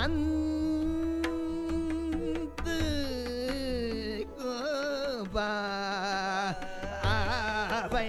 அந்து கோபா அவை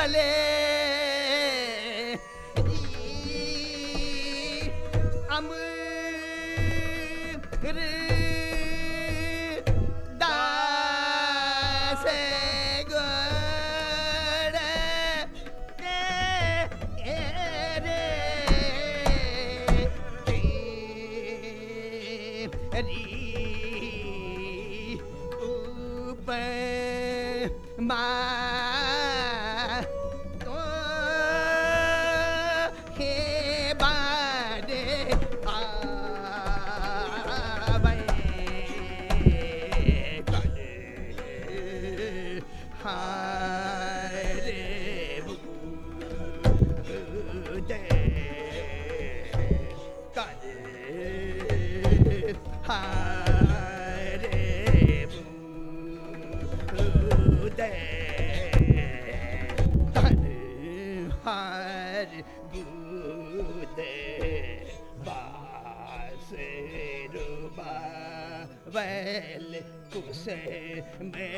Valley. gude baseruba vel kuse me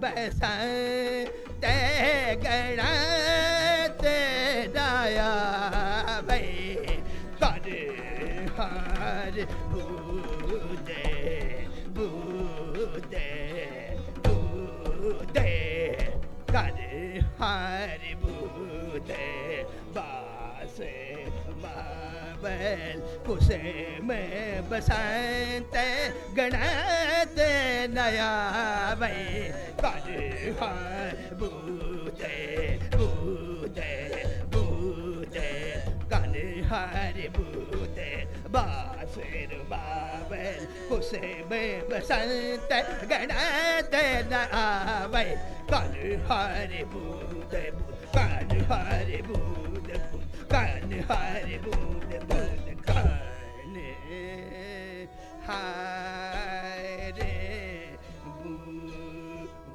besan te gana te daya ve tare har gude मैल कुसे में बसंत, गणत नया वै। कल हाँ, बूते बूते बूते। कल हर बूते बासर बाबल कुसे में बसंत, गणत नया आवे कल हर बूते बूत कर हर बूते। Kani hari bude bude kani hari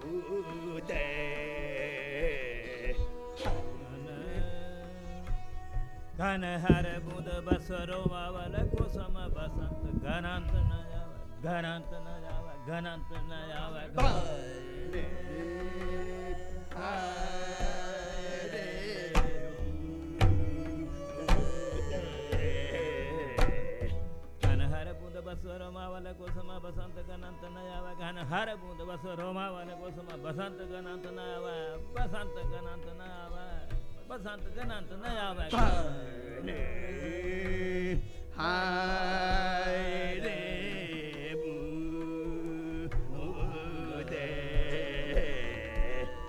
bude Kani hari bude basaro mavala kosama basanta ganantana yava ganantana yava ganantana yava Kani hari रोमावल कोसम बसंत गनंत नयावा घन हर बूंद बस रोमावल कोसम बसंत गनंत नयावा तो बसंत गनंत नयावा तो बसंत गनंत नयावा तो हाय रे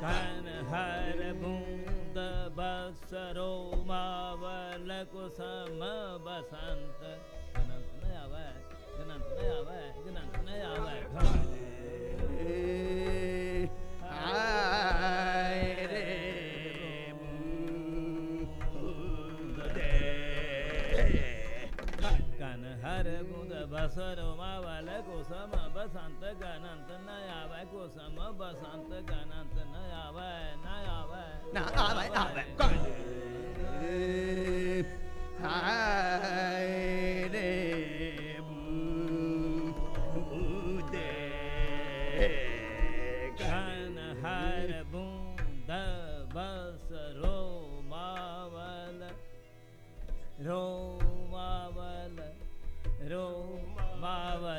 घन हर बूंद बस रोमावल कुसम बसंत गनंत नयावा कन हर बुंद बसर मावल कुसम बसंत गनंत न आवे कुसम बसंत गनंत न आवे न आवे ना आवे आवे आय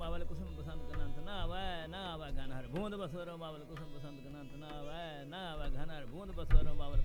मावल कुसुम बसंत कनांत नावा नावा कानहर बूंद बसरो मावल कुसुम बसंत कनांत नावा नावा कानहर बूंद बसरो मावल